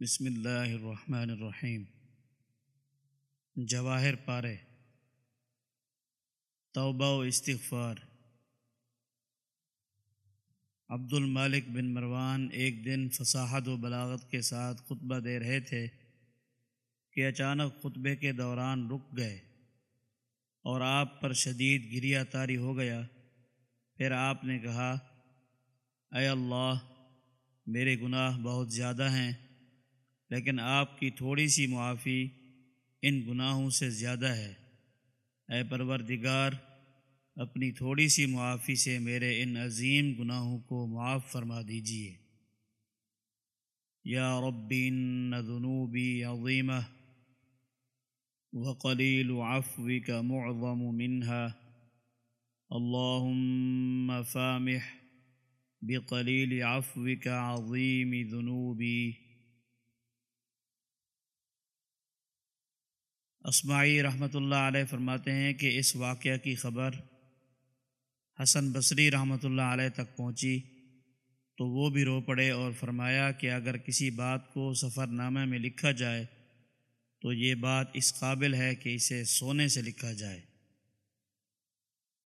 بسم اللہ الرحمن الرحیم۔ جواہر پارے۔ توبہ و استغفار۔ عبد المالک بن مروان ایک دن فصاحت و بلاغت کے ساتھ خطبہ دے رہے تھے کہ اچانک خطبے کے دوران رک گئے اور آپ پر شدید گریا تاری ہو گیا۔ پھر آپ نے کہا، اے اللہ، میرے گناہ بہت زیادہ ہیں۔ لیکن آپ کی تھوڑی سی معافی ان گناہوں سے زیادہ ہے۔ اے پروردگار، اپنی تھوڑی سی معافی سے میرے ان عظیم گناہوں کو معاف فرما دیجیے۔ یا ربی ان ذنوبی عظیمہ وقلیل عفوک معظم منها اللهم فامح بقلیل عفوک عظیم ذنوبی۔ اسماعی رحمۃ اللہ علیہ فرماتے ہیں کہ اس واقعہ کی خبر حسن بصری رحمۃ اللہ علیہ تک پہنچی تو وہ بھی رو پڑے اور فرمایا کہ اگر کسی بات کو سفر نامہ میں لکھا جائے تو یہ بات اس قابل ہے کہ اسے سونے سے لکھا جائے۔